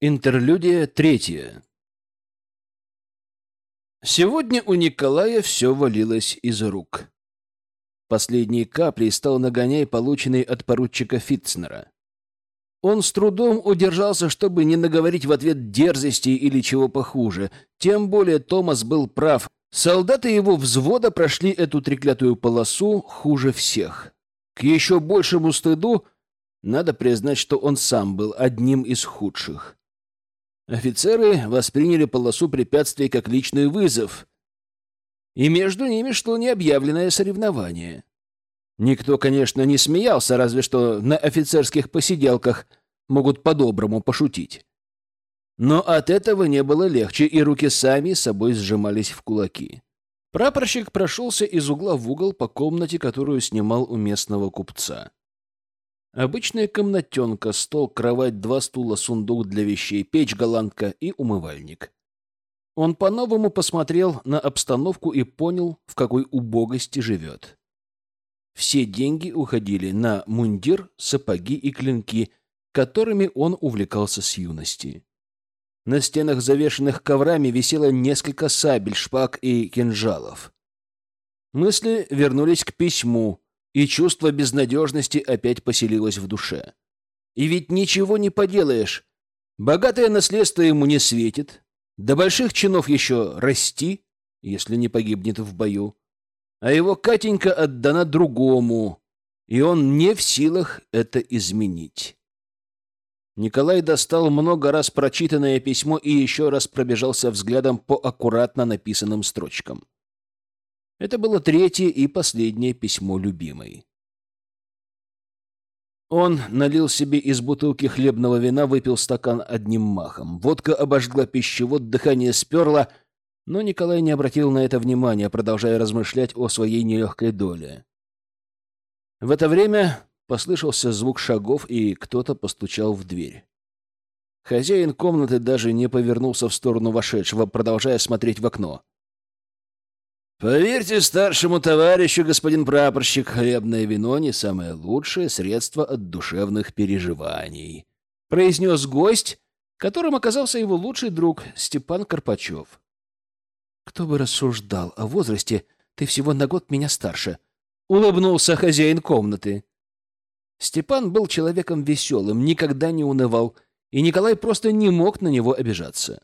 Интерлюдия третья. Сегодня у Николая все валилось из рук. Последней каплей стал нагоняй, полученный от поручика Фитцнера. Он с трудом удержался, чтобы не наговорить в ответ дерзости или чего похуже. Тем более Томас был прав. Солдаты его взвода прошли эту треклятую полосу хуже всех. К еще большему стыду надо признать, что он сам был одним из худших. Офицеры восприняли полосу препятствий как личный вызов, и между ними шло необъявленное соревнование. Никто, конечно, не смеялся, разве что на офицерских посиделках могут по-доброму пошутить. Но от этого не было легче, и руки сами собой сжимались в кулаки. Прапорщик прошелся из угла в угол по комнате, которую снимал у местного купца. Обычная комнатенка, стол, кровать, два стула, сундук для вещей, печь, голландка и умывальник. Он по-новому посмотрел на обстановку и понял, в какой убогости живет. Все деньги уходили на мундир, сапоги и клинки, которыми он увлекался с юности. На стенах, завешенных коврами, висело несколько сабель, шпаг и кинжалов. Мысли вернулись к письму, и чувство безнадежности опять поселилось в душе. И ведь ничего не поделаешь. Богатое наследство ему не светит. До больших чинов еще расти, если не погибнет в бою. А его Катенька отдана другому, и он не в силах это изменить. Николай достал много раз прочитанное письмо и еще раз пробежался взглядом по аккуратно написанным строчкам. Это было третье и последнее письмо любимой. Он налил себе из бутылки хлебного вина, выпил стакан одним махом. Водка обожгла пищевод, дыхание сперло, но Николай не обратил на это внимания, продолжая размышлять о своей нелегкой доле. В это время послышался звук шагов, и кто-то постучал в дверь. Хозяин комнаты даже не повернулся в сторону вошедшего, продолжая смотреть в окно. Поверьте старшему товарищу, господин прапорщик, хлебное вино не самое лучшее средство от душевных переживаний, произнес гость, которым оказался его лучший друг Степан Карпачев. Кто бы рассуждал о возрасте, ты всего на год меня старше, улыбнулся хозяин комнаты. Степан был человеком веселым, никогда не унывал, и Николай просто не мог на него обижаться.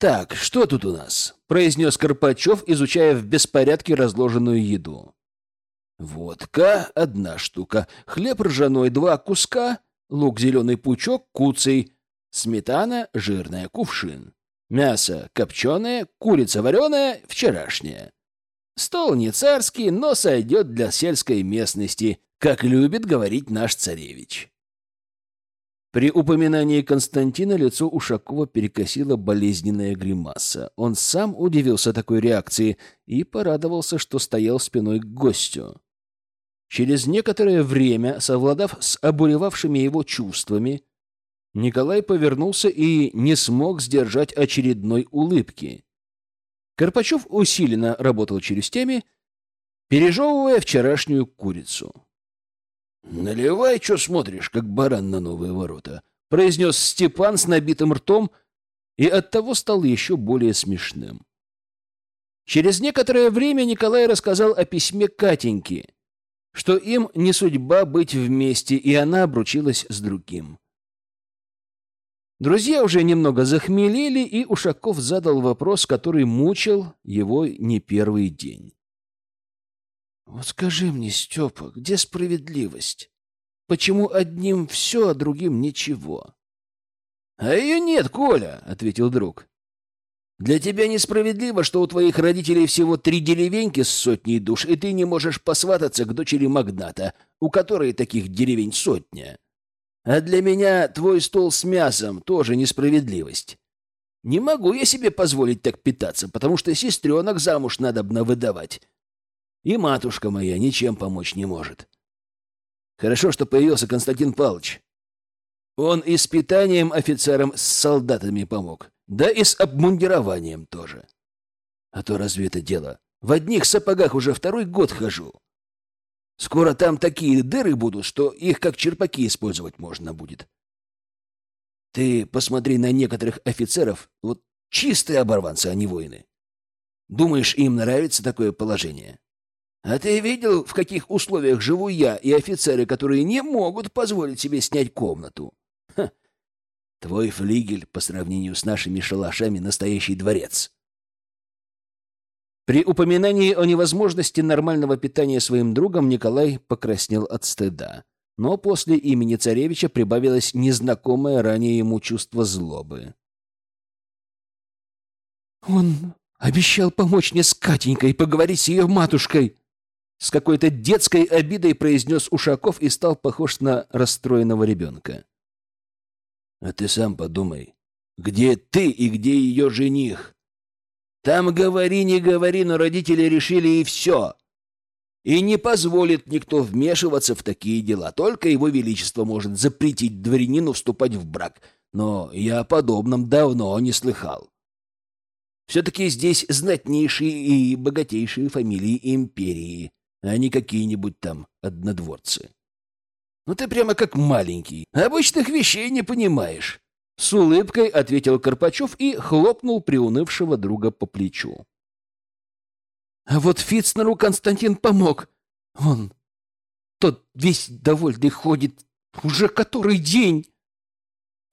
«Так, что тут у нас?» — произнес Карпачев, изучая в беспорядке разложенную еду. «Водка — одна штука, хлеб ржаной — два куска, лук зеленый пучок — куцей, сметана — жирная, кувшин, мясо — копченое, курица вареная — вчерашняя. Стол не царский, но сойдет для сельской местности, как любит говорить наш царевич». При упоминании Константина лицо Ушакова перекосило болезненная гримаса. Он сам удивился такой реакции и порадовался, что стоял спиной к гостю. Через некоторое время, совладав с обуревавшими его чувствами, Николай повернулся и не смог сдержать очередной улыбки. Карпачев усиленно работал челюстями, пережевывая вчерашнюю курицу. «Наливай, что смотришь, как баран на новые ворота», — произнес Степан с набитым ртом и оттого стал еще более смешным. Через некоторое время Николай рассказал о письме Катеньки, что им не судьба быть вместе, и она обручилась с другим. Друзья уже немного захмелели, и Ушаков задал вопрос, который мучил его не первый день. Вот скажи мне, Степа, где справедливость? Почему одним все, а другим ничего? — А ее нет, Коля, — ответил друг. — Для тебя несправедливо, что у твоих родителей всего три деревеньки с сотней душ, и ты не можешь посвататься к дочери магната, у которой таких деревень сотня. А для меня твой стол с мясом тоже несправедливость. Не могу я себе позволить так питаться, потому что сестренок замуж надобно выдавать, и матушка моя ничем помочь не может. Хорошо, что появился Константин Павлович. Он и с питанием офицерам с солдатами помог, да и с обмундированием тоже. А то разве это дело? В одних сапогах уже второй год хожу. Скоро там такие дыры будут, что их как черпаки использовать можно будет. Ты посмотри на некоторых офицеров, вот чистые оборванцы, а не воины. Думаешь, им нравится такое положение? А ты видел, в каких условиях живу я и офицеры, которые не могут позволить себе снять комнату? Ха. Твой флигель по сравнению с нашими шалашами настоящий дворец. При упоминании о невозможности нормального питания своим другом Николай покраснел от стыда. Но после имени царевича прибавилось незнакомое ранее ему чувство злобы. «Он обещал помочь мне с Катенькой, поговорить с ее матушкой!» С какой-то детской обидой произнес Ушаков и стал похож на расстроенного ребенка. «А ты сам подумай, где ты и где ее жених?» Там говори, не говори, но родители решили и все. И не позволит никто вмешиваться в такие дела. Только его величество может запретить дворянину вступать в брак. Но я о подобном давно не слыхал. Все-таки здесь знатнейшие и богатейшие фамилии империи, а не какие-нибудь там однодворцы. Ну ты прямо как маленький. Обычных вещей не понимаешь. С улыбкой ответил Карпачев и хлопнул приунывшего друга по плечу. А вот Фицнеру Константин помог. Он, тот весь довольный ходит уже который день.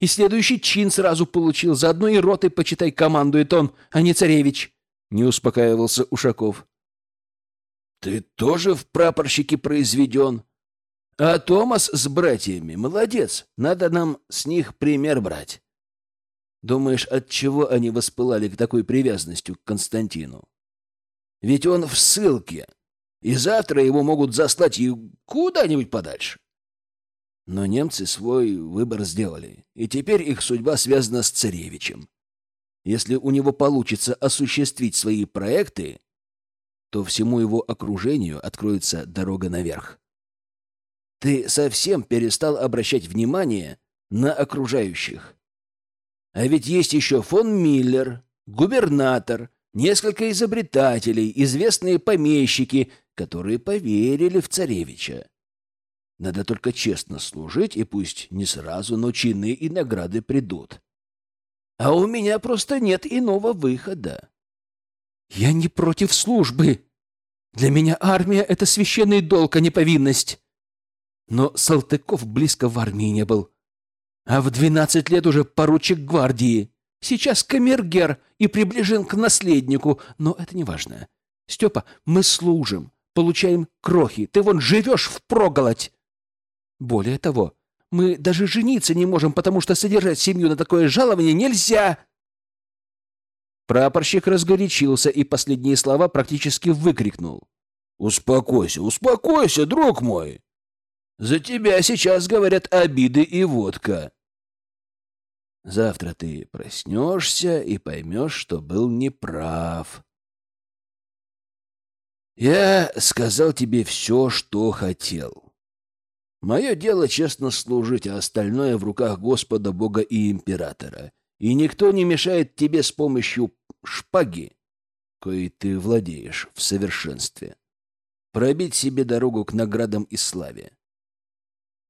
И следующий чин сразу получил. Заодно и ротой, почитай, командует он, а не царевич. Не успокаивался Ушаков. Ты тоже в прапорщике произведен? А Томас с братьями молодец. Надо нам с них пример брать. Думаешь, от чего они воспылали к такой привязанностью к Константину? Ведь он в ссылке, и завтра его могут заслать и куда-нибудь подальше. Но немцы свой выбор сделали, и теперь их судьба связана с царевичем. Если у него получится осуществить свои проекты, то всему его окружению откроется дорога наверх. Ты совсем перестал обращать внимание на окружающих. А ведь есть еще фон Миллер, губернатор, несколько изобретателей, известные помещики, которые поверили в царевича. Надо только честно служить, и пусть не сразу, но чины и награды придут. А у меня просто нет иного выхода. Я не против службы. Для меня армия — это священный долг, а не повинность. Но Салтыков близко в армии не был. А в двенадцать лет уже поручик гвардии. Сейчас камергер и приближен к наследнику, но это не важно. Степа, мы служим, получаем крохи. Ты вон живешь впроголодь. Более того, мы даже жениться не можем, потому что содержать семью на такое жалование нельзя. Прапорщик разгорячился и последние слова практически выкрикнул. «Успокойся, успокойся, друг мой! За тебя сейчас говорят обиды и водка. Завтра ты проснешься и поймешь, что был неправ. Я сказал тебе все, что хотел. Мое дело честно служить, а остальное в руках Господа, Бога и Императора. И никто не мешает тебе с помощью шпаги, коей ты владеешь в совершенстве, пробить себе дорогу к наградам и славе.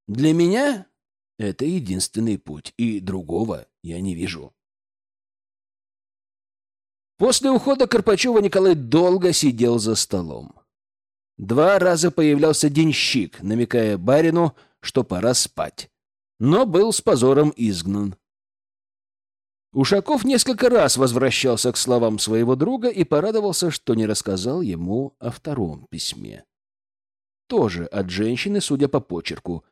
Для меня это единственный путь, и другого я не вижу. После ухода Карпачева Николай долго сидел за столом. Два раза появлялся денщик, намекая барину, что пора спать, но был с позором изгнан. Ушаков несколько раз возвращался к словам своего друга и порадовался, что не рассказал ему о втором письме. Тоже от женщины, судя по почерку,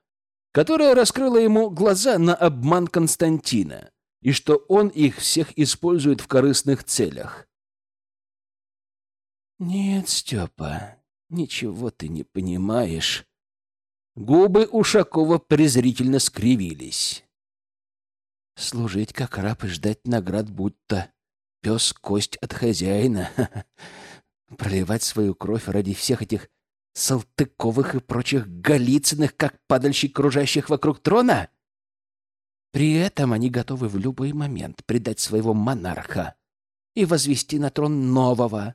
которая раскрыла ему глаза на обман Константина и что он их всех использует в корыстных целях. «Нет, Степа, ничего ты не понимаешь». Губы Ушакова презрительно скривились. «Служить как раб и ждать наград, будто пес кость от хозяина. Проливать свою кровь ради всех этих Салтыковых и прочих Голицыных, как падальщик, кружащих вокруг трона? При этом они готовы в любой момент предать своего монарха и возвести на трон нового.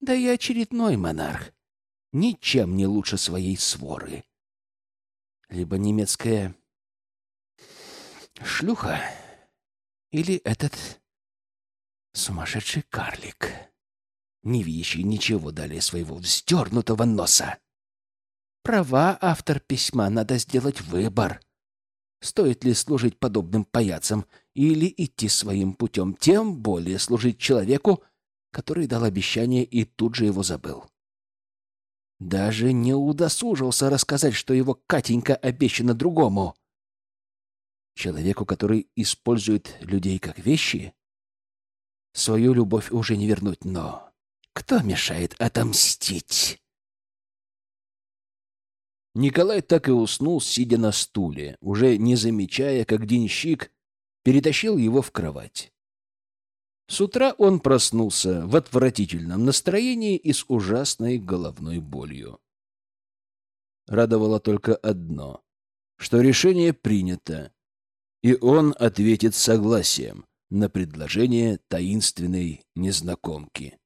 Да и очередной монарх ничем не лучше своей своры. Либо немецкая Шлюха? Или этот сумасшедший карлик, не видящий ничего далее своего вздернутого носа? Права автор письма, надо сделать выбор. Стоит ли служить подобным паяцам или идти своим путем, тем более служить человеку, который дал обещание и тут же его забыл. Даже не удосужился рассказать, что его Катенька обещана другому. Человеку, который использует людей как вещи, свою любовь уже не вернуть, но кто мешает отомстить? Николай так и уснул, сидя на стуле, уже не замечая, как денщик перетащил его в кровать. С утра он проснулся в отвратительном настроении и с ужасной головной болью. Радовало только одно, что решение принято, и он ответит согласием на предложение таинственной незнакомки.